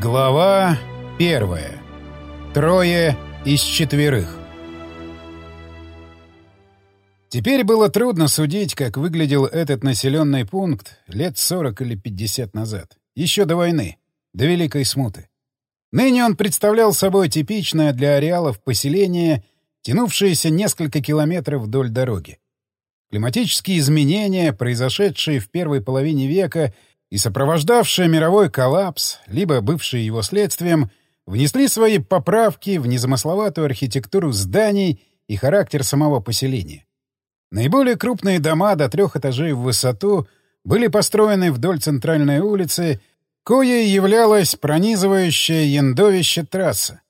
Глава первая. Трое из четверых. Теперь было трудно судить, как выглядел этот населенный пункт лет 40 или 50 назад. Еще до войны, до Великой Смуты. Ныне он представлял собой типичное для ареалов поселение, тянувшееся несколько километров вдоль дороги. Климатические изменения, произошедшие в первой половине века и сопровождавшие мировой коллапс, либо бывшие его следствием, внесли свои поправки в незамысловатую архитектуру зданий и характер самого поселения. Наиболее крупные дома до трех этажей в высоту были построены вдоль центральной улицы, кое являлась пронизывающая яндовище трасса.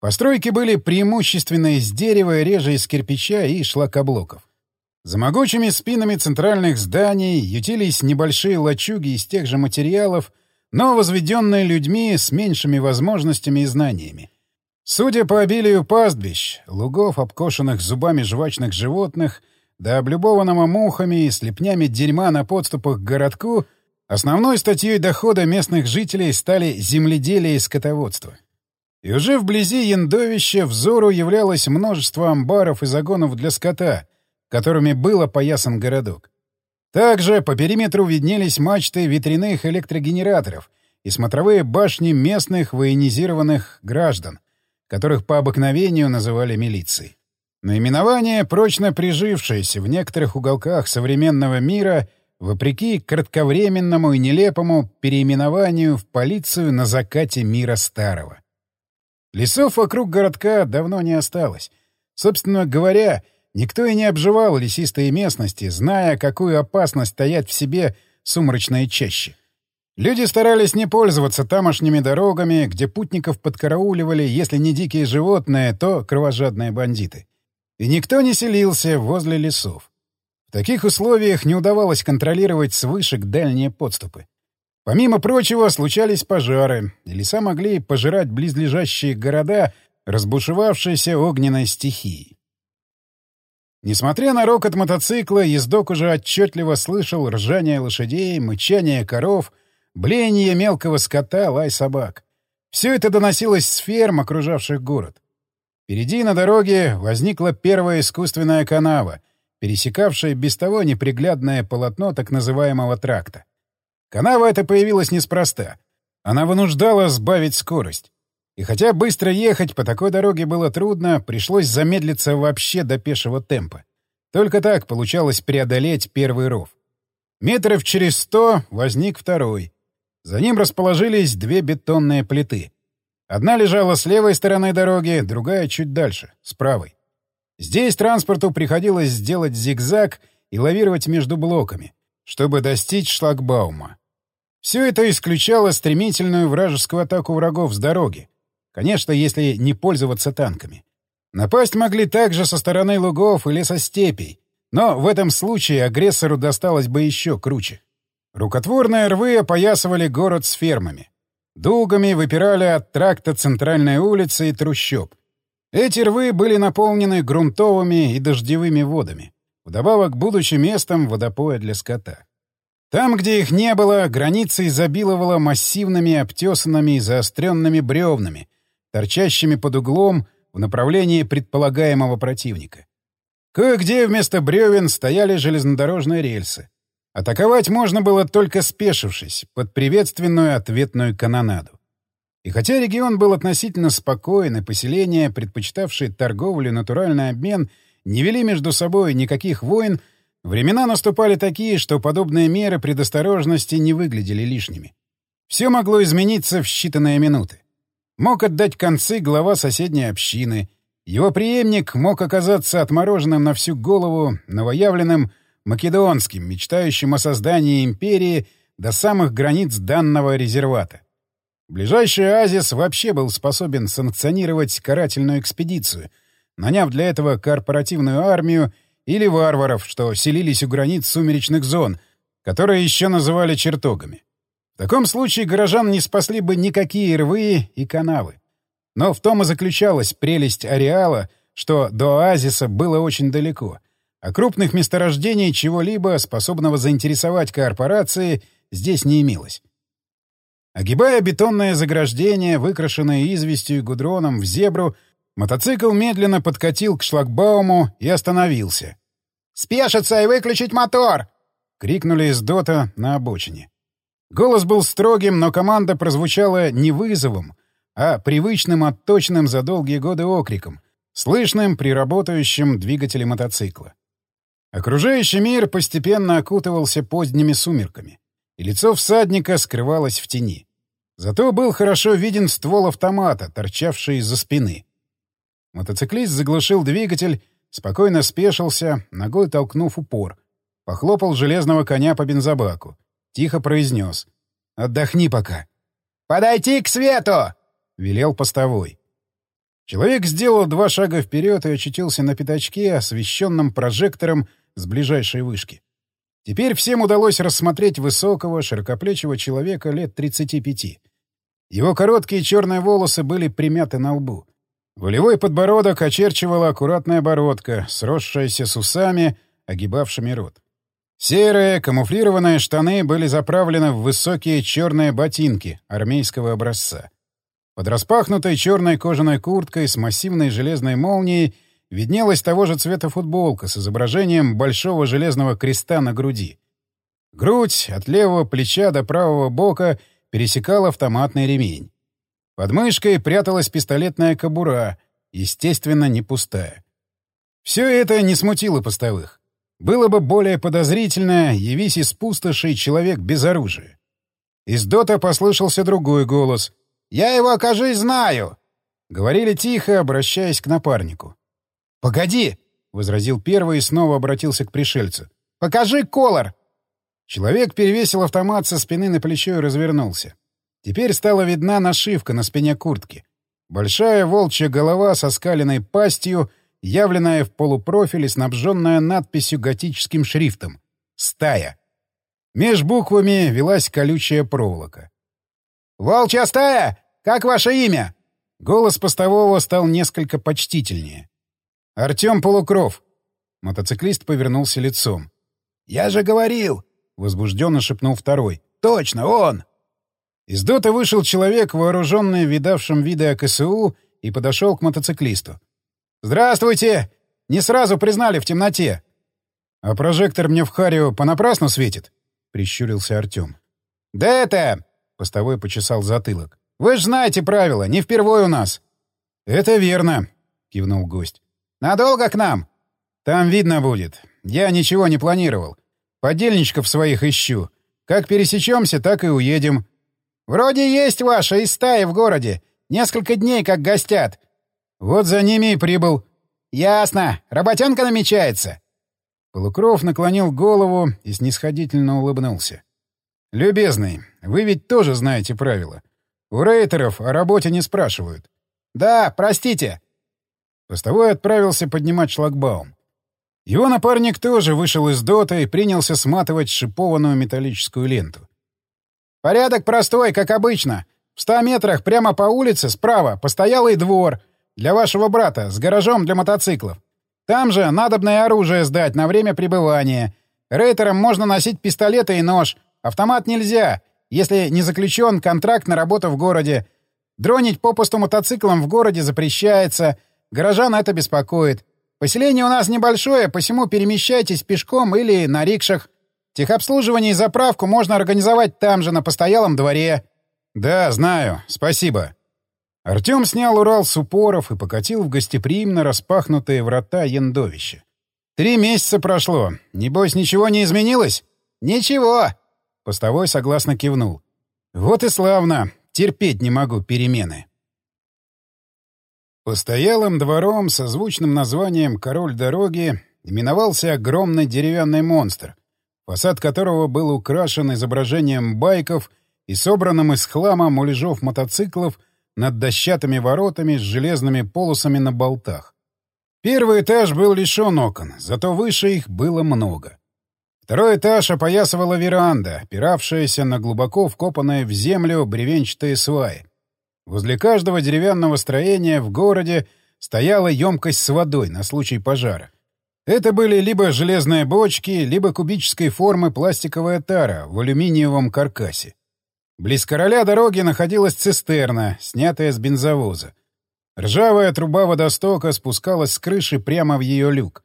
Постройки были преимущественно из дерева, реже из кирпича и шлакоблоков. За могучими спинами центральных зданий ютились небольшие лачуги из тех же материалов, но возведенные людьми с меньшими возможностями и знаниями. Судя по обилию пастбищ, лугов, обкошенных зубами жвачных животных, да облюбованного мухами и слепнями дерьма на подступах к городку, основной статьей дохода местных жителей стали земледелие и скотоводство. И уже вблизи яндовища взору являлось множество амбаров и загонов для скота — которыми был опоясан городок. Также по периметру виднелись мачты ветряных электрогенераторов и смотровые башни местных военизированных граждан, которых по обыкновению называли милицией. Наименование, прочно прижившееся в некоторых уголках современного мира, вопреки кратковременному и нелепому переименованию в полицию на закате мира старого. Лесов вокруг городка давно не осталось. Собственно говоря, Никто и не обживал лесистые местности, зная, какую опасность таят в себе сумрачные чащи. Люди старались не пользоваться тамошними дорогами, где путников подкарауливали, если не дикие животные, то кровожадные бандиты. И никто не селился возле лесов. В таких условиях не удавалось контролировать с вышек дальние подступы. Помимо прочего, случались пожары, и леса могли пожирать близлежащие города, разбушевавшиеся огненной стихией. Несмотря на рокот мотоцикла, ездок уже отчетливо слышал ржание лошадей, мычание коров, блеяние мелкого скота, лай собак. Все это доносилось с ферм, окружавших город. Впереди на дороге возникла первая искусственная канава, пересекавшая без того неприглядное полотно так называемого тракта. Канава эта появилась неспроста. Она вынуждала сбавить скорость. И хотя быстро ехать по такой дороге было трудно, пришлось замедлиться вообще до пешего темпа. Только так получалось преодолеть первый ров. Метров через сто возник второй. За ним расположились две бетонные плиты. Одна лежала с левой стороны дороги, другая чуть дальше, с правой. Здесь транспорту приходилось сделать зигзаг и лавировать между блоками, чтобы достичь шлагбаума. Все это исключало стремительную вражескую атаку врагов с дороги, Конечно, если не пользоваться танками. Напасть могли также со стороны лугов или со степей, но в этом случае агрессору досталось бы еще круче. Рукотворные рвы опоясывали город с фермами. Дугами выпирали от тракта центральной улицы и трущоб. Эти рвы были наполнены грунтовыми и дождевыми водами, вдобавок будучи местом водопоя для скота. Там, где их не было, граница изобиловала массивными обтесанными и заостренными бревнами, торчащими под углом в направлении предполагаемого противника. Кое-где вместо бревен стояли железнодорожные рельсы. Атаковать можно было только спешившись, под приветственную ответную канонаду. И хотя регион был относительно спокоен, и поселения, предпочитавшие торговлю и натуральный обмен, не вели между собой никаких войн, времена наступали такие, что подобные меры предосторожности не выглядели лишними. Все могло измениться в считанные минуты. Мог отдать концы глава соседней общины. Его преемник мог оказаться отмороженным на всю голову новоявленным македонским, мечтающим о создании империи до самых границ данного резервата. Ближайший Азис вообще был способен санкционировать карательную экспедицию, наняв для этого корпоративную армию или варваров, что селились у границ сумеречных зон, которые еще называли чертогами. В таком случае горожан не спасли бы никакие рвы и канавы. Но в том и заключалась прелесть ареала, что до оазиса было очень далеко, а крупных месторождений чего-либо, способного заинтересовать корпорации, здесь не имелось. Огибая бетонное заграждение, выкрашенное известью и гудроном в зебру, мотоцикл медленно подкатил к шлагбауму и остановился. «Спешиться и выключить мотор!» — крикнули из дота на обочине. Голос был строгим, но команда прозвучала не вызовом, а привычным отточенным за долгие годы окриком, слышным при работающем двигателе мотоцикла. Окружающий мир постепенно окутывался поздними сумерками, и лицо всадника скрывалось в тени. Зато был хорошо виден ствол автомата, торчавший из-за спины. Мотоциклист заглушил двигатель, спокойно спешился, ногой толкнув упор. Похлопал железного коня по бензобаку. Тихо произнес. «Отдохни пока». «Подойти к свету!» — велел постовой. Человек сделал два шага вперед и очутился на пятачке, освещенном прожектором с ближайшей вышки. Теперь всем удалось рассмотреть высокого, широкоплечего человека лет 35. Его короткие черные волосы были примяты на лбу. Волевой подбородок очерчивала аккуратная бородка, сросшаяся с усами, огибавшими рот. Серые камуфлированные штаны были заправлены в высокие черные ботинки армейского образца. Под распахнутой черной кожаной курткой с массивной железной молнией виднелась того же цвета футболка с изображением большого железного креста на груди. Грудь от левого плеча до правого бока пересекал автоматный ремень. Под мышкой пряталась пистолетная кобура, естественно, не пустая. Все это не смутило постовых. Было бы более подозрительно, явись из пустоши человек без оружия. Из дота послышался другой голос — я его, кажись, знаю!» Говорили тихо, обращаясь к напарнику. «Погоди!» — возразил первый и снова обратился к пришельцу. «Покажи колор!» Человек перевесил автомат со спины на плечо и развернулся. Теперь стала видна нашивка на спине куртки. Большая волчья голова со скаленной пастью, явленная в полупрофиле, снабженная надписью готическим шрифтом «Стая». Меж буквами велась колючая проволока. «Волчья стая! Как ваше имя?» Голос постового стал несколько почтительнее. «Артем Полукров». Мотоциклист повернулся лицом. «Я же говорил!» — возбужденно шепнул второй. «Точно, он!» Из дота вышел человек, вооруженный видавшим виды АКСУ, и подошел к мотоциклисту. «Здравствуйте! Не сразу признали в темноте!» «А прожектор мне в Харио понапрасну светит?» — прищурился Артем. «Да это...» — постовой почесал затылок. Вы же знаете правила, не впервой у нас. — Это верно, — кивнул гость. — Надолго к нам? — Там видно будет. Я ничего не планировал. Подельничков своих ищу. Как пересечемся, так и уедем. — Вроде есть ваша из стаи в городе. Несколько дней как гостят. — Вот за ними и прибыл. — Ясно. Работенка намечается. Полукров наклонил голову и снисходительно улыбнулся. — Любезный, вы ведь тоже знаете правила. — у рейтеров о работе не спрашивают. «Да, простите!» Постовой отправился поднимать шлагбаум. Его напарник тоже вышел из дота и принялся сматывать шипованную металлическую ленту. «Порядок простой, как обычно. В ста метрах прямо по улице, справа, постоялый двор. Для вашего брата, с гаражом для мотоциклов. Там же надобное оружие сдать на время пребывания. Рейтерам можно носить пистолеты и нож. Автомат нельзя если не заключен контракт на работу в городе. Дронить попусту мотоциклом в городе запрещается. Горожан это беспокоит. Поселение у нас небольшое, посему перемещайтесь пешком или на рикшах. Техобслуживание и заправку можно организовать там же, на постоялом дворе. — Да, знаю. Спасибо. Артем снял Урал с упоров и покатил в гостеприимно распахнутые врата яндовища. Три месяца прошло. Небось, ничего не изменилось? — Ничего. Постовой согласно кивнул. «Вот и славно. Терпеть не могу перемены». Постоялым двором со звучным названием «Король дороги» именовался огромный деревянный монстр, фасад которого был украшен изображением байков и собранным из хлама муляжов мотоциклов над дощатыми воротами с железными полосами на болтах. Первый этаж был лишен окон, зато выше их было много. Второй этаж опоясывала веранда, опиравшаяся на глубоко вкопанные в землю бревенчатые сваи. Возле каждого деревянного строения в городе стояла емкость с водой на случай пожара. Это были либо железные бочки, либо кубической формы пластиковая тара в алюминиевом каркасе. Близ короля дороги находилась цистерна, снятая с бензовоза. Ржавая труба водостока спускалась с крыши прямо в ее люк.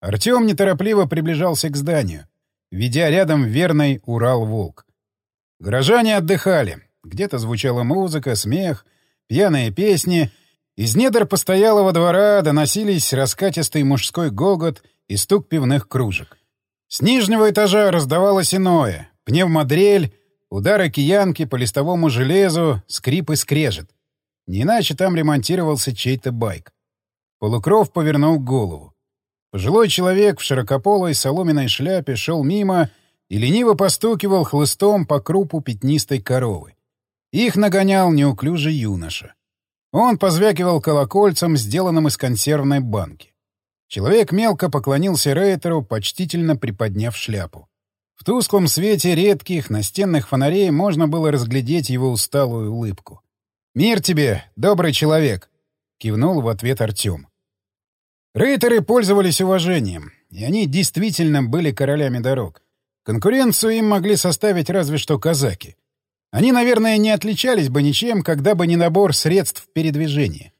Артем неторопливо приближался к зданию, ведя рядом верный Урал-Волк. Горожане отдыхали. Где-то звучала музыка, смех, пьяные песни. Из недр постоялого двора доносились раскатистый мужской гогот и стук пивных кружек. С нижнего этажа раздавалось иное — пневмодрель, удары киянки по листовому железу, скрип и скрежет. Не иначе там ремонтировался чей-то байк. Полукров повернул голову. Пожилой человек в широкополой соломенной шляпе шел мимо и лениво постукивал хлыстом по крупу пятнистой коровы. Их нагонял неуклюжий юноша. Он позвякивал колокольцем, сделанным из консервной банки. Человек мелко поклонился Рейтеру, почтительно приподняв шляпу. В тусклом свете редких настенных фонарей можно было разглядеть его усталую улыбку. «Мир тебе, добрый человек!» — кивнул в ответ Артем. Рейтеры пользовались уважением, и они действительно были королями дорог. Конкуренцию им могли составить разве что казаки. Они, наверное, не отличались бы ничем, когда бы не набор средств передвижения.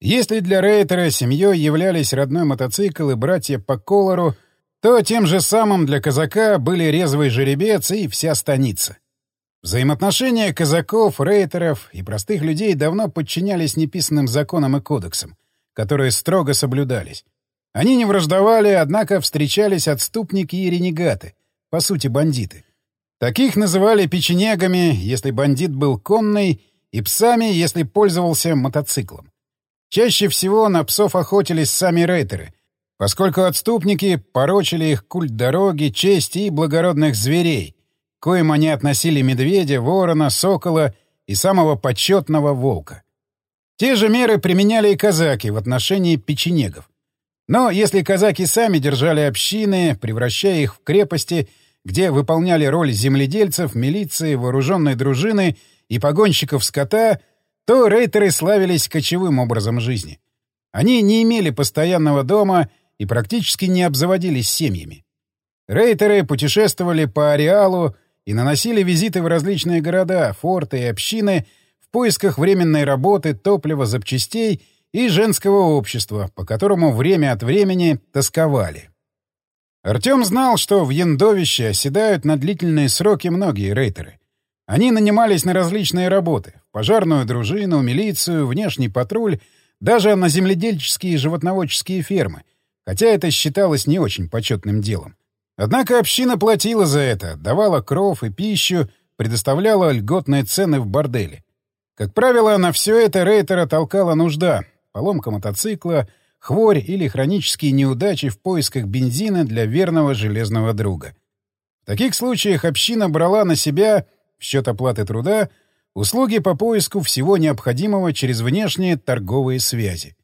Если для Рейтера семьей являлись родной мотоцикл и братья по колору, то тем же самым для казака были резвый жеребец и вся станица. Взаимоотношения казаков, рейтеров и простых людей давно подчинялись неписанным законам и кодексам, которые строго соблюдались. Они не враждовали, однако встречались отступники и ренегаты, по сути бандиты. Таких называли печенегами, если бандит был конный, и псами, если пользовался мотоциклом. Чаще всего на псов охотились сами рейтеры, поскольку отступники порочили их культ дороги, чести и благородных зверей — коим они относили медведя, ворона, сокола и самого почетного волка. Те же меры применяли и казаки в отношении печенегов. Но если казаки сами держали общины, превращая их в крепости, где выполняли роль земледельцев, милиции, вооруженной дружины и погонщиков скота, то рейтеры славились кочевым образом жизни. Они не имели постоянного дома и практически не обзаводились семьями. Рейтеры путешествовали по ареалу, и наносили визиты в различные города, форты и общины в поисках временной работы, топлива, запчастей и женского общества, по которому время от времени тосковали. Артем знал, что в Яндовище оседают на длительные сроки многие рейтеры. Они нанимались на различные работы — пожарную дружину, милицию, внешний патруль, даже на земледельческие и животноводческие фермы, хотя это считалось не очень почетным делом. Однако община платила за это, давала кров и пищу, предоставляла льготные цены в борделе. Как правило, на все это рейтера толкала нужда — поломка мотоцикла, хворь или хронические неудачи в поисках бензина для верного железного друга. В таких случаях община брала на себя, в счет оплаты труда, услуги по поиску всего необходимого через внешние торговые связи.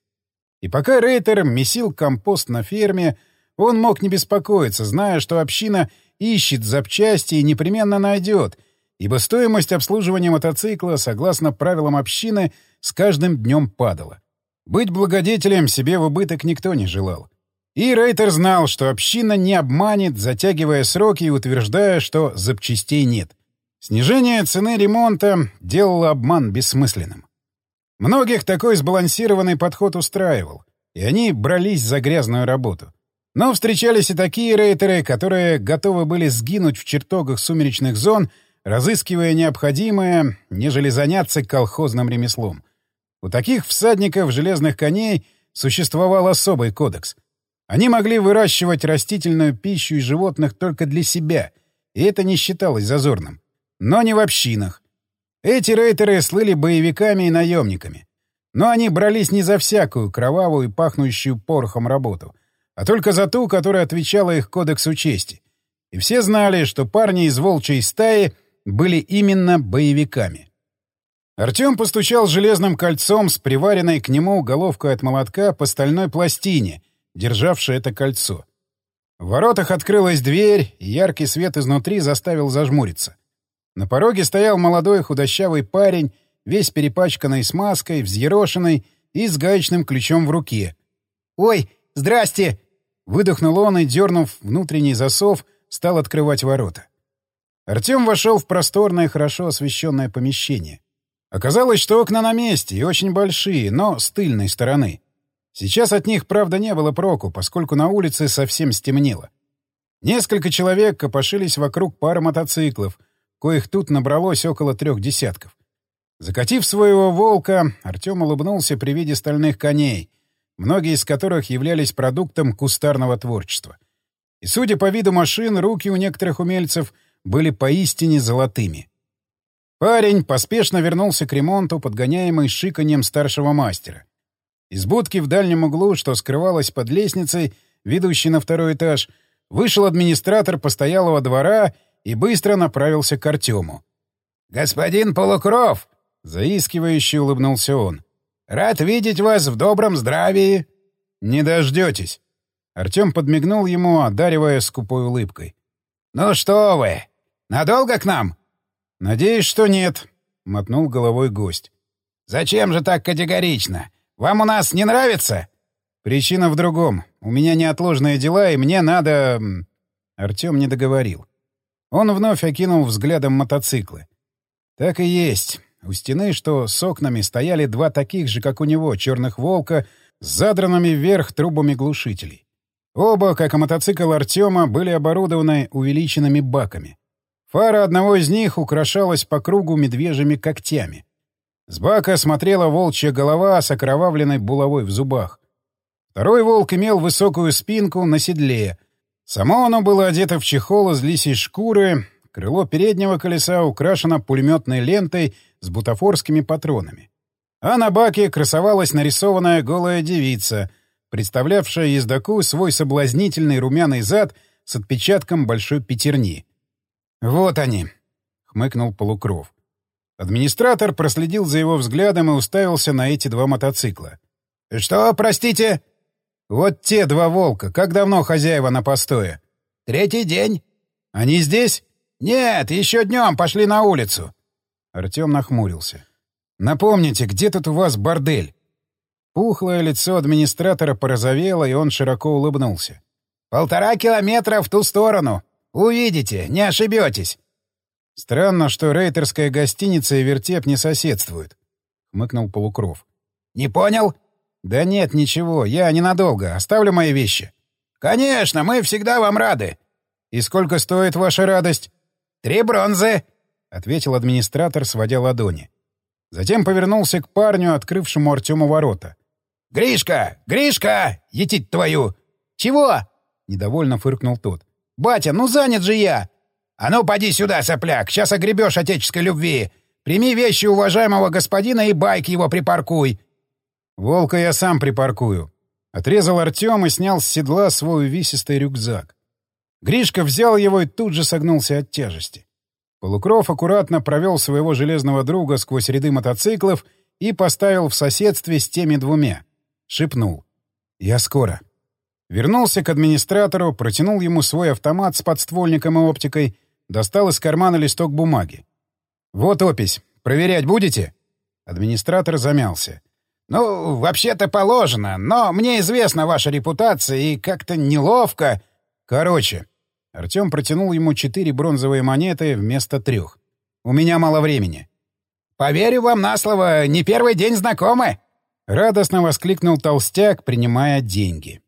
И пока рейтер месил компост на ферме — он мог не беспокоиться, зная, что община ищет запчасти и непременно найдет, ибо стоимость обслуживания мотоцикла, согласно правилам общины, с каждым днем падала. Быть благодетелем себе в убыток никто не желал. И Рейтер знал, что община не обманет, затягивая сроки и утверждая, что запчастей нет. Снижение цены ремонта делало обман бессмысленным. Многих такой сбалансированный подход устраивал, и они брались за грязную работу. Но встречались и такие рейтеры, которые готовы были сгинуть в чертогах сумеречных зон, разыскивая необходимое, нежели заняться колхозным ремеслом. У таких всадников железных коней существовал особый кодекс. Они могли выращивать растительную пищу и животных только для себя, и это не считалось зазорным. Но не в общинах. Эти рейтеры слыли боевиками и наемниками. Но они брались не за всякую кровавую и пахнущую порохом работу — а только за ту, которая отвечала их кодексу чести. И все знали, что парни из волчьей стаи были именно боевиками. Артем постучал железным кольцом с приваренной к нему головкой от молотка по стальной пластине, державшей это кольцо. В воротах открылась дверь, и яркий свет изнутри заставил зажмуриться. На пороге стоял молодой худощавый парень, весь перепачканный смазкой, взъерошенный и с гаечным ключом в руке. «Ой, здрасте!» Выдохнул он и, дернув внутренний засов, стал открывать ворота. Артем вошел в просторное, хорошо освещенное помещение. Оказалось, что окна на месте и очень большие, но с тыльной стороны. Сейчас от них, правда, не было проку, поскольку на улице совсем стемнело. Несколько человек копошились вокруг пары мотоциклов, коих тут набралось около трех десятков. Закатив своего волка, Артем улыбнулся при виде стальных коней, многие из которых являлись продуктом кустарного творчества. И, судя по виду машин, руки у некоторых умельцев были поистине золотыми. Парень поспешно вернулся к ремонту, подгоняемый шиканьем старшего мастера. Из будки в дальнем углу, что скрывалась под лестницей, ведущей на второй этаж, вышел администратор постоялого двора и быстро направился к Артему. «Господин Полукров!» — заискивающе улыбнулся он. «Рад видеть вас в добром здравии!» «Не дождетесь!» Артем подмигнул ему, одаривая скупой улыбкой. «Ну что вы! Надолго к нам?» «Надеюсь, что нет», — мотнул головой гость. «Зачем же так категорично? Вам у нас не нравится?» «Причина в другом. У меня неотложные дела, и мне надо...» Артем не договорил. Он вновь окинул взглядом мотоциклы. «Так и есть. У стены, что с окнами, стояли два таких же, как у него, черных волка с задранными вверх трубами глушителей. Оба, как и мотоцикл Артема, были оборудованы увеличенными баками. Фара одного из них украшалась по кругу медвежьими когтями. С бака смотрела волчья голова с окровавленной булавой в зубах. Второй волк имел высокую спинку на седле. Само оно было одето в чехол из лисьей шкуры, крыло переднего колеса украшено пулеметной лентой с бутафорскими патронами. А на баке красовалась нарисованная голая девица, представлявшая ездаку свой соблазнительный румяный зад с отпечатком большой пятерни. «Вот они!» — хмыкнул Полукров. Администратор проследил за его взглядом и уставился на эти два мотоцикла. «Что, простите?» «Вот те два волка. Как давно хозяева на постое?» «Третий день». «Они здесь?» «Нет, еще днем пошли на улицу». Артем нахмурился. «Напомните, где тут у вас бордель?» Пухлое лицо администратора порозовело, и он широко улыбнулся. «Полтора километра в ту сторону. Увидите, не ошибетесь. Странно, что рейтерская гостиница и вертеп не соседствуют, — хмыкнул Полукров. Не понял? Да нет, ничего, я ненадолго. Оставлю мои вещи. Конечно, мы всегда вам рады. И сколько стоит ваша радость? Три бронзы, — ответил администратор, сводя ладони. Затем повернулся к парню, открывшему Артему ворота. «Гришка! Гришка! Етить твою!» «Чего?» — недовольно фыркнул тот. «Батя, ну занят же я!» «А ну, поди сюда, сопляк! Сейчас огребешь отеческой любви! Прими вещи уважаемого господина и байк его припаркуй!» «Волка я сам припаркую!» Отрезал Артем и снял с седла свой увесистый рюкзак. Гришка взял его и тут же согнулся от тяжести. Полукров аккуратно провел своего железного друга сквозь ряды мотоциклов и поставил в соседстве с теми двумя. Шепнул. «Я скоро». Вернулся к администратору, протянул ему свой автомат с подствольником и оптикой, достал из кармана листок бумаги. «Вот опись. Проверять будете?» Администратор замялся. «Ну, вообще-то положено, но мне известна ваша репутация, и как-то неловко...» «Короче...» Артем протянул ему четыре бронзовые монеты вместо трех. «У меня мало времени». «Поверю вам на слово, не первый день знакомы!» Радостно воскликнул толстяк, принимая деньги.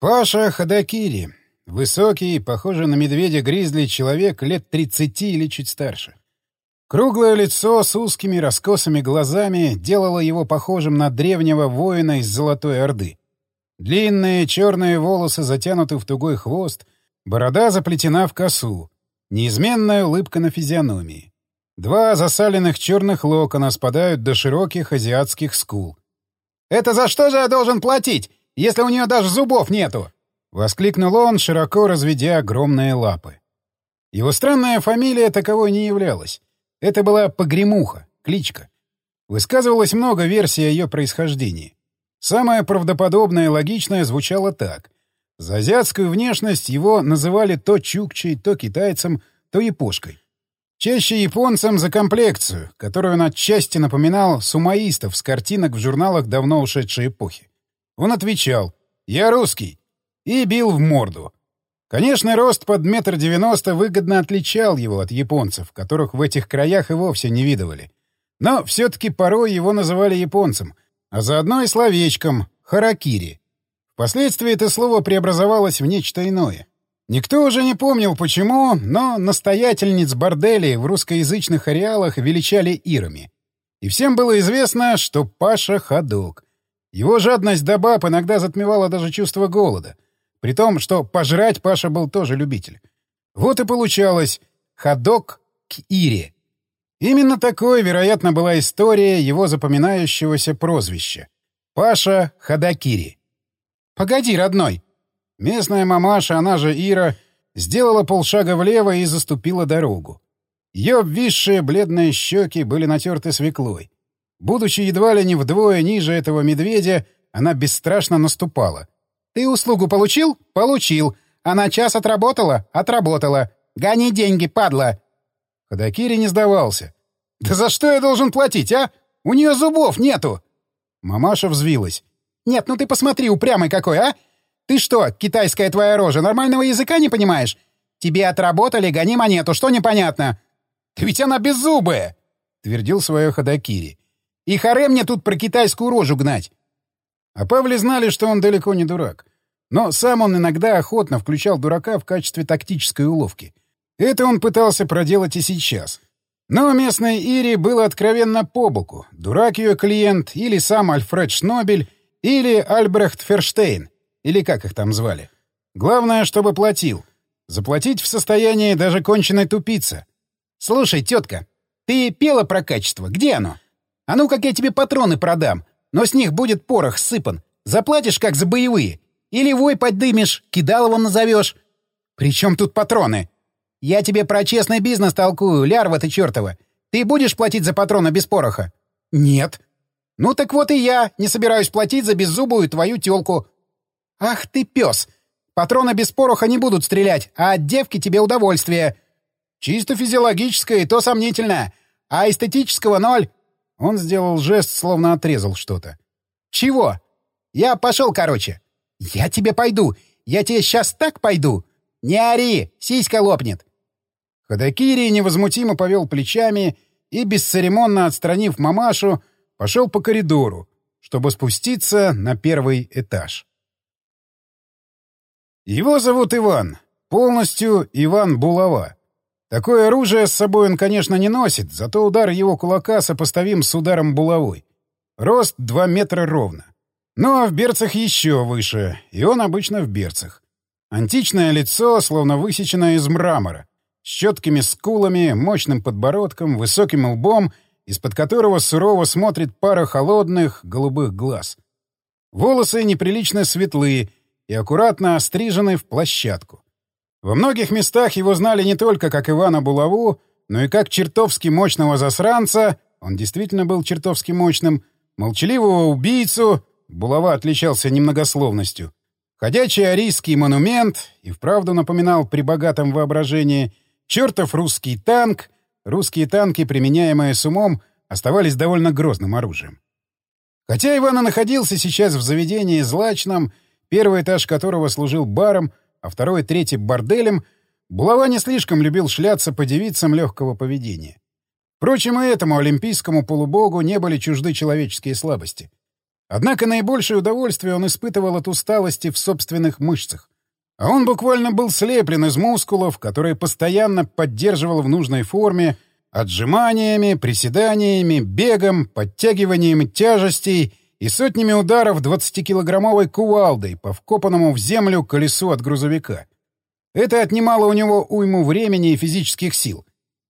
Паша Ходокири. Высокий, похожий на медведя-гризли человек лет 30 или чуть старше. Круглое лицо с узкими раскосыми глазами делало его похожим на древнего воина из Золотой Орды. Длинные черные волосы затянуты в тугой хвост, борода заплетена в косу, неизменная улыбка на физиономии. Два засаленных черных локона спадают до широких азиатских скул. «Это за что же я должен платить? если у нее даже зубов нету!» — воскликнул он, широко разведя огромные лапы. Его странная фамилия таковой не являлась. Это была Погремуха, кличка. Высказывалось много версий о ее происхождении. Самая правдоподобная и логичная звучала так. За азиатскую внешность его называли то чукчей, то китайцем, то япошкой. Чаще японцам за комплекцию, которую он отчасти напоминал сумаистов с картинок в журналах давно ушедшей эпохи. Он отвечал «Я русский» и бил в морду. Конечно, рост под метр девяносто выгодно отличал его от японцев, которых в этих краях и вовсе не видывали. Но все-таки порой его называли японцем, а заодно и словечком «харакири». Впоследствии это слово преобразовалось в нечто иное. Никто уже не помнил, почему, но настоятельниц борделей в русскоязычных ареалах величали ирами. И всем было известно, что Паша — ходок. Его жадность до баб иногда затмевала даже чувство голода — при том, что пожрать Паша был тоже любитель. Вот и получалось «ходок к Ире». Именно такой, вероятно, была история его запоминающегося прозвища. Паша Ходокири. «Погоди, родной!» Местная мамаша, она же Ира, сделала полшага влево и заступила дорогу. Ее обвисшие бледные щеки были натерты свеклой. Будучи едва ли не вдвое ниже этого медведя, она бесстрашно наступала. Ты услугу получил? Получил. А на час отработала? Отработала. Гони деньги, падла. Ходокири не сдавался. Да за что я должен платить, а? У нее зубов нету. Мамаша взвилась. Нет, ну ты посмотри, упрямый какой, а? Ты что, китайская твоя рожа, нормального языка не понимаешь? Тебе отработали, гони монету, что непонятно? Ты ведь она беззубая, твердил свое Ходокири. И харе мне тут про китайскую рожу гнать. А Павле знали, что он далеко не дурак. Но сам он иногда охотно включал дурака в качестве тактической уловки. Это он пытался проделать и сейчас. Но местной Ире было откровенно по боку. Дурак ее клиент или сам Альфред Шнобель, или Альбрехт Ферштейн, или как их там звали. Главное, чтобы платил. Заплатить в состоянии даже конченой тупица. «Слушай, тетка, ты пела про качество. Где оно? А ну, как я тебе патроны продам но с них будет порох сыпан. Заплатишь, как за боевые. Или вой поддымешь, кидаловым назовешь. Причем тут патроны? Я тебе про честный бизнес толкую, лярва ты чертова. Ты будешь платить за патроны без пороха? Нет. Ну так вот и я не собираюсь платить за беззубую твою тёлку. Ах ты пес! Патроны без пороха не будут стрелять, а от девки тебе удовольствие. Чисто физиологическое и то сомнительно. А эстетического ноль. Он сделал жест, словно отрезал что-то. «Чего? Я пошел, короче. Я тебе пойду. Я тебе сейчас так пойду. Не ори, сиська лопнет». Ходокири невозмутимо повел плечами и, бесцеремонно отстранив мамашу, пошел по коридору, чтобы спуститься на первый этаж. Его зовут Иван. Полностью Иван Булава. Такое оружие с собой он, конечно, не носит, зато удар его кулака сопоставим с ударом булавой. Рост 2 метра ровно. Ну а в берцах еще выше, и он обычно в берцах. Античное лицо, словно высеченное из мрамора, с четкими скулами, мощным подбородком, высоким лбом, из-под которого сурово смотрит пара холодных голубых глаз. Волосы неприлично светлые и аккуратно острижены в площадку. Во многих местах его знали не только как Ивана Булаву, но и как чертовски мощного засранца, он действительно был чертовски мощным, молчаливого убийцу, Булава отличался немногословностью, ходячий арийский монумент и вправду напоминал при богатом воображении, чертов русский танк, русские танки, применяемые с умом, оставались довольно грозным оружием. Хотя Иван находился сейчас в заведении злачном, первый этаж которого служил баром, а второй и третий — борделем, Булава не слишком любил шляться по девицам легкого поведения. Впрочем, и этому олимпийскому полубогу не были чужды человеческие слабости. Однако наибольшее удовольствие он испытывал от усталости в собственных мышцах. А он буквально был слеплен из мускулов, которые постоянно поддерживал в нужной форме отжиманиями, приседаниями, бегом, подтягиванием тяжестей — и сотнями ударов 20-килограммовой кувалдой по вкопанному в землю колесу от грузовика. Это отнимало у него уйму времени и физических сил.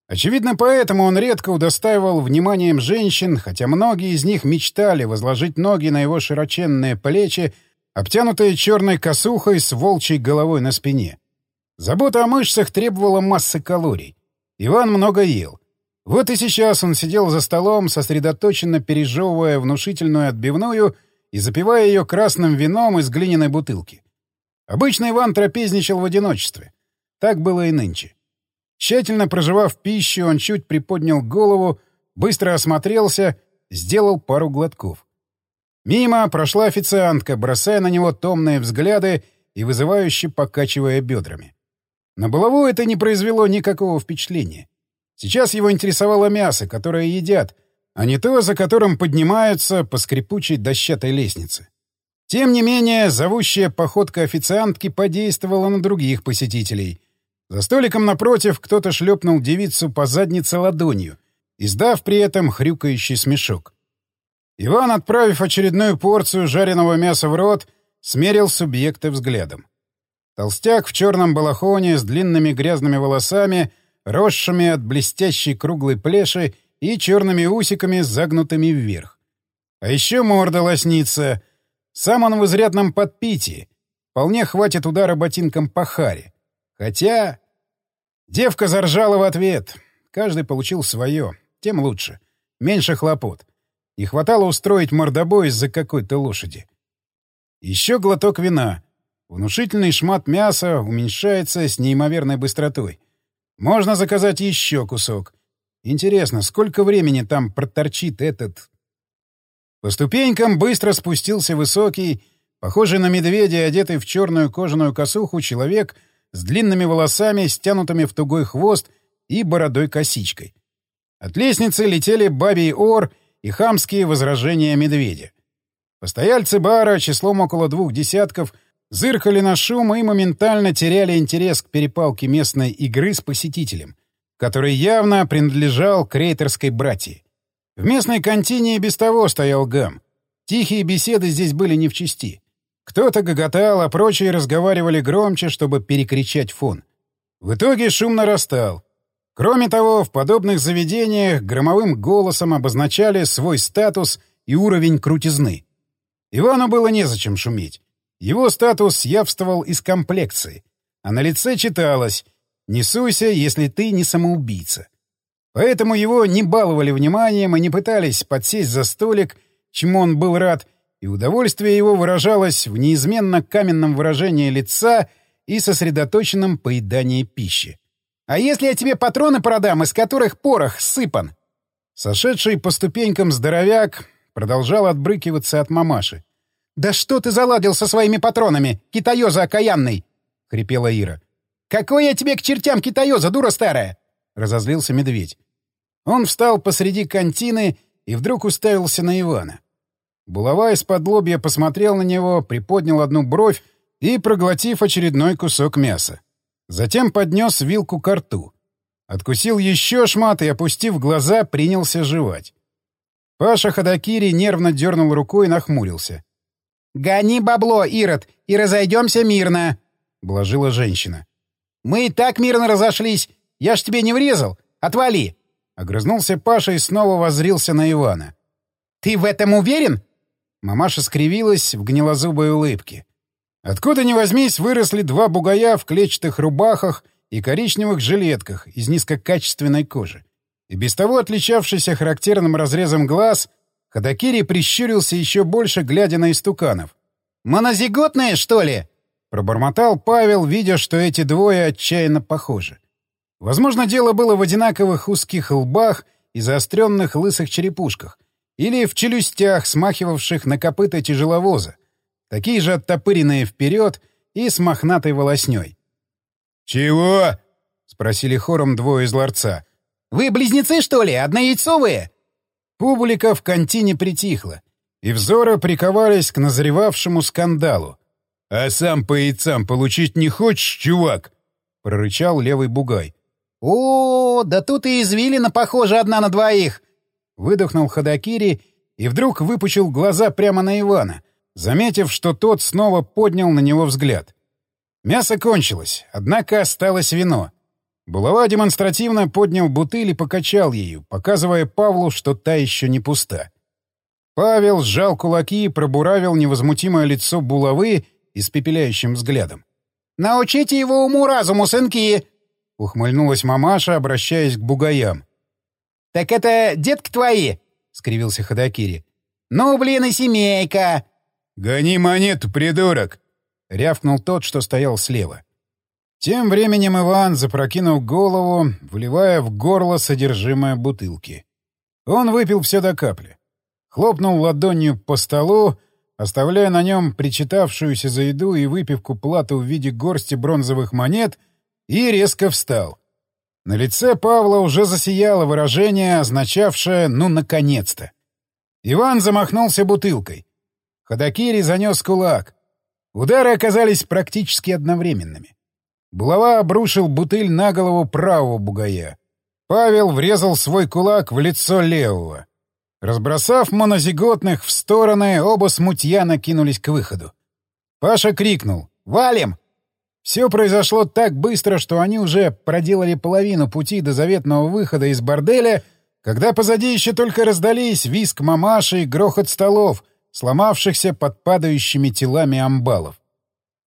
Очевидно, поэтому он редко удостаивал вниманием женщин, хотя многие из них мечтали возложить ноги на его широченные плечи, обтянутые черной косухой с волчьей головой на спине. Забота о мышцах требовала массы калорий. Иван много ел. Вот и сейчас он сидел за столом, сосредоточенно пережевывая внушительную отбивную и запивая ее красным вином из глиняной бутылки. Обычно Иван трапезничал в одиночестве. Так было и нынче. Тщательно проживав пищу, он чуть приподнял голову, быстро осмотрелся, сделал пару глотков. Мимо прошла официантка, бросая на него томные взгляды и вызывающе покачивая бедрами. На булаву это не произвело никакого впечатления. Сейчас его интересовало мясо, которое едят, а не то, за которым поднимаются по скрипучей дощатой лестнице. Тем не менее, зовущая походка официантки подействовала на других посетителей. За столиком напротив кто-то шлепнул девицу по заднице ладонью, издав при этом хрюкающий смешок. Иван, отправив очередную порцию жареного мяса в рот, смерил субъекта взглядом. Толстяк в черном балахоне с длинными грязными волосами, росшими от блестящей круглой плеши и черными усиками, загнутыми вверх. А еще морда лоснится. Сам он в изрядном подпитии. Вполне хватит удара ботинком по харе. Хотя... Девка заржала в ответ. Каждый получил свое. Тем лучше. Меньше хлопот. Не хватало устроить мордобой из-за какой-то лошади. Еще глоток вина. Внушительный шмат мяса уменьшается с неимоверной быстротой. Можно заказать еще кусок. Интересно, сколько времени там проторчит этот... По ступенькам быстро спустился высокий, похожий на медведя, одетый в черную кожаную косуху, человек с длинными волосами, стянутыми в тугой хвост и бородой-косичкой. От лестницы летели бабий ор и хамские возражения медведя. Постояльцы бара, числом около двух десятков, зыркали на шум и моментально теряли интерес к перепалке местной игры с посетителем — который явно принадлежал крейтерской братьи. В местной контине без того стоял гам. Тихие беседы здесь были не в чести. Кто-то гоготал, а прочие разговаривали громче, чтобы перекричать фон. В итоге шум нарастал. Кроме того, в подобных заведениях громовым голосом обозначали свой статус и уровень крутизны. Ивану было незачем шуметь. Его статус явствовал из комплекции, а на лице читалось не суйся, если ты не самоубийца. Поэтому его не баловали вниманием и не пытались подсесть за столик, чему он был рад, и удовольствие его выражалось в неизменно каменном выражении лица и сосредоточенном поедании пищи. «А если я тебе патроны продам, из которых порох сыпан?» Сошедший по ступенькам здоровяк продолжал отбрыкиваться от мамаши. «Да что ты заладил со своими патронами, китаёза окаянный!» — хрипела Ира. «Какой я тебе к чертям китаёза, дура старая!» — разозлился медведь. Он встал посреди контины и вдруг уставился на Ивана. Булава из-под лобья посмотрел на него, приподнял одну бровь и, проглотив очередной кусок мяса. Затем поднес вилку к рту. Откусил еще шмат и, опустив глаза, принялся жевать. Паша Ходокири нервно дернул рукой и нахмурился. «Гони бабло, Ирод, и разойдемся мирно!» — блажила женщина. Мы и так мирно разошлись. Я ж тебе не врезал. Отвали!» Огрызнулся Паша и снова воззрился на Ивана. «Ты в этом уверен?» Мамаша скривилась в гнилозубой улыбке. Откуда ни возьмись, выросли два бугая в клетчатых рубахах и коричневых жилетках из низкокачественной кожи. И без того отличавшийся характерным разрезом глаз, Ходокири прищурился еще больше, глядя на истуканов. «Монозиготные, что ли?» Пробормотал Павел, видя, что эти двое отчаянно похожи. Возможно, дело было в одинаковых узких лбах и заостренных лысых черепушках, или в челюстях, смахивавших на копыта тяжеловоза, такие же оттопыренные вперед и с мохнатой волосней. «Чего?» — спросили хором двое из ларца. «Вы близнецы, что ли? Однояйцовые?» Публика в контине притихла, и взоры приковались к назревавшему скандалу. «А сам по яйцам получить не хочешь, чувак?» — прорычал левый бугай. «О, да тут и извилина похожа одна на двоих!» Выдохнул Ходокири и вдруг выпучил глаза прямо на Ивана, заметив, что тот снова поднял на него взгляд. Мясо кончилось, однако осталось вино. Булава демонстративно поднял бутыль и покачал ею, показывая Павлу, что та еще не пуста. Павел сжал кулаки и пробуравил невозмутимое лицо булавы испепеляющим взглядом. «Научите его уму-разуму, сынки!» — ухмыльнулась мамаша, обращаясь к бугаям. «Так это детки твои?» — скривился Ходокири. «Ну, блин, и семейка!» «Гони монету, придурок!» — рявкнул тот, что стоял слева. Тем временем Иван запрокинул голову, вливая в горло содержимое бутылки. Он выпил все до капли. Хлопнул ладонью по столу, оставляя на нем причитавшуюся за еду и выпивку плату в виде горсти бронзовых монет, и резко встал. На лице Павла уже засияло выражение, означавшее «ну, наконец-то». Иван замахнулся бутылкой. Ходокири занес кулак. Удары оказались практически одновременными. Булава обрушил бутыль на голову правого бугая. Павел врезал свой кулак в лицо левого. Разбросав монозиготных в стороны, оба смутья накинулись к выходу. Паша крикнул «Валим!». Все произошло так быстро, что они уже проделали половину пути до заветного выхода из борделя, когда позади еще только раздались виск мамаши и грохот столов, сломавшихся под падающими телами амбалов.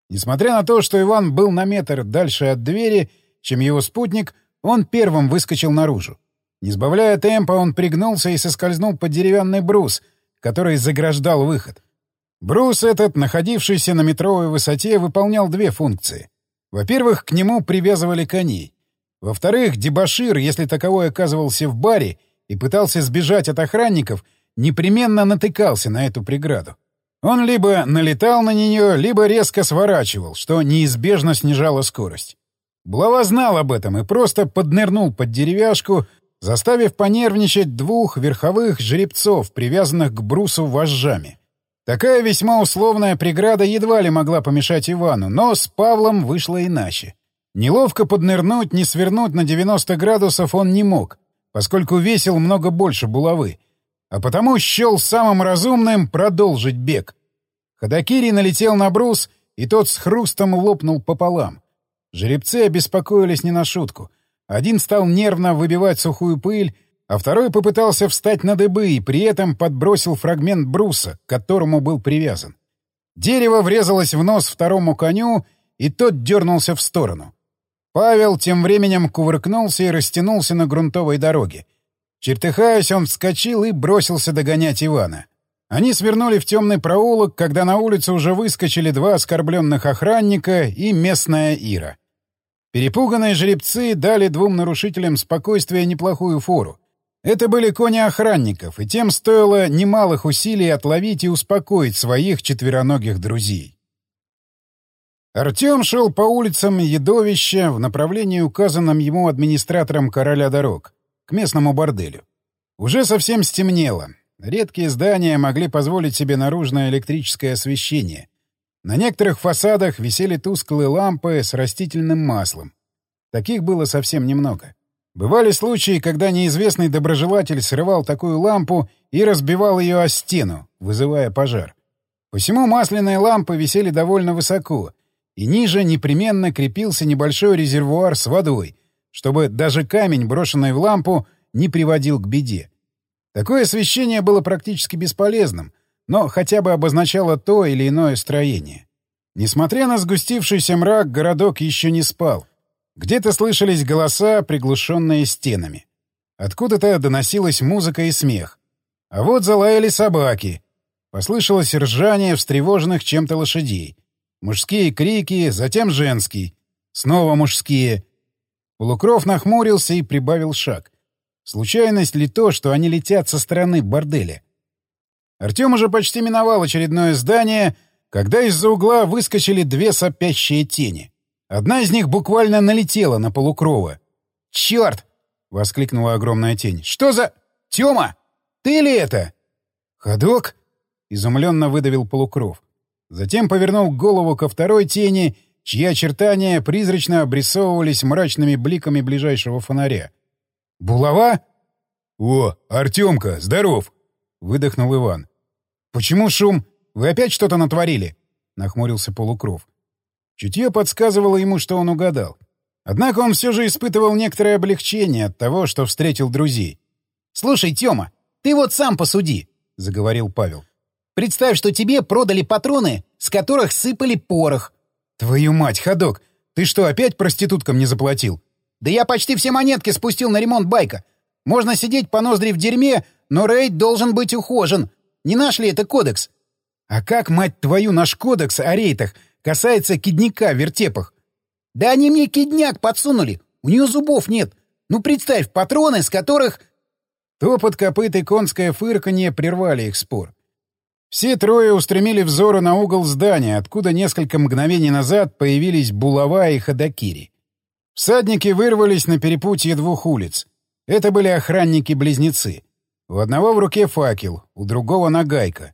Несмотря на то, что Иван был на метр дальше от двери, чем его спутник, он первым выскочил наружу. Не сбавляя темпа, он пригнулся и соскользнул под деревянный брус, который заграждал выход. Брус этот, находившийся на метровой высоте, выполнял две функции. Во-первых, к нему привязывали коней. Во-вторых, дебашир, если таковой оказывался в баре и пытался сбежать от охранников, непременно натыкался на эту преграду. Он либо налетал на нее, либо резко сворачивал, что неизбежно снижало скорость. Булава знал об этом и просто поднырнул под деревяшку, заставив понервничать двух верховых жеребцов, привязанных к брусу вожжами. Такая весьма условная преграда едва ли могла помешать Ивану, но с Павлом вышло иначе. Неловко поднырнуть, не свернуть на 90 градусов он не мог, поскольку весил много больше булавы, а потому счел самым разумным продолжить бег. Ходокири налетел на брус, и тот с хрустом лопнул пополам. Жеребцы обеспокоились не на шутку. Один стал нервно выбивать сухую пыль, а второй попытался встать на дыбы и при этом подбросил фрагмент бруса, к которому был привязан. Дерево врезалось в нос второму коню, и тот дернулся в сторону. Павел тем временем кувыркнулся и растянулся на грунтовой дороге. Чертыхаясь, он вскочил и бросился догонять Ивана. Они свернули в темный проулок, когда на улицу уже выскочили два оскорбленных охранника и местная Ира. Перепуганные жеребцы дали двум нарушителям спокойствия неплохую фору. Это были кони охранников, и тем стоило немалых усилий отловить и успокоить своих четвероногих друзей. Артем шел по улицам Едовища в направлении, указанном ему администратором короля дорог, к местному борделю. Уже совсем стемнело. Редкие здания могли позволить себе наружное электрическое освещение — на некоторых фасадах висели тусклые лампы с растительным маслом. Таких было совсем немного. Бывали случаи, когда неизвестный доброжелатель срывал такую лампу и разбивал ее о стену, вызывая пожар. Посему масляные лампы висели довольно высоко, и ниже непременно крепился небольшой резервуар с водой, чтобы даже камень, брошенный в лампу, не приводил к беде. Такое освещение было практически бесполезным — но хотя бы обозначало то или иное строение. Несмотря на сгустившийся мрак, городок еще не спал. Где-то слышались голоса, приглушенные стенами. Откуда-то доносилась музыка и смех. А вот залаяли собаки. Послышалось ржание встревоженных чем-то лошадей. Мужские крики, затем женские. Снова мужские. Полукров нахмурился и прибавил шаг. Случайность ли то, что они летят со стороны борделя? Артем уже почти миновал очередное здание, когда из-за угла выскочили две сопящие тени. Одна из них буквально налетела на полукрова. «Черт!» — воскликнула огромная тень. «Что за... Тёма! Ты ли это?» «Ходок?» — изумленно выдавил полукров. Затем повернул голову ко второй тени, чьи очертания призрачно обрисовывались мрачными бликами ближайшего фонаря. «Булава?» «О, Артемка, здоров!» — выдохнул Иван. «Почему шум? Вы опять что-то натворили?» — нахмурился Полукров. Чутье подсказывало ему, что он угадал. Однако он все же испытывал некоторое облегчение от того, что встретил друзей. «Слушай, Тёма, ты вот сам посуди», — заговорил Павел. «Представь, что тебе продали патроны, с которых сыпали порох». «Твою мать, ходок, ты что, опять проституткам не заплатил?» «Да я почти все монетки спустил на ремонт байка. Можно сидеть по ноздри в дерьме, но рейд должен быть ухожен. Не нашли это кодекс? А как, мать твою, наш кодекс о рейтах касается кидняка в вертепах? Да они мне кидняк подсунули. У нее зубов нет. Ну, представь, патроны, с которых... Топот копыт и конское фырканье прервали их спор. Все трое устремили взоры на угол здания, откуда несколько мгновений назад появились Булава и Ходокири. Всадники вырвались на перепутье двух улиц. Это были охранники-близнецы. У одного в руке факел, у другого нагайка.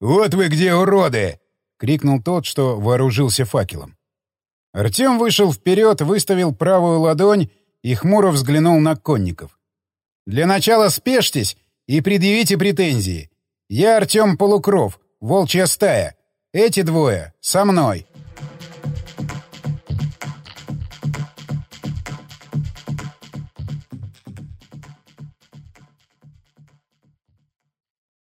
«Вот вы где, уроды!» — крикнул тот, что вооружился факелом. Артем вышел вперед, выставил правую ладонь и хмуро взглянул на конников. «Для начала спешьтесь и предъявите претензии. Я Артем Полукров, волчья стая. Эти двое — со мной».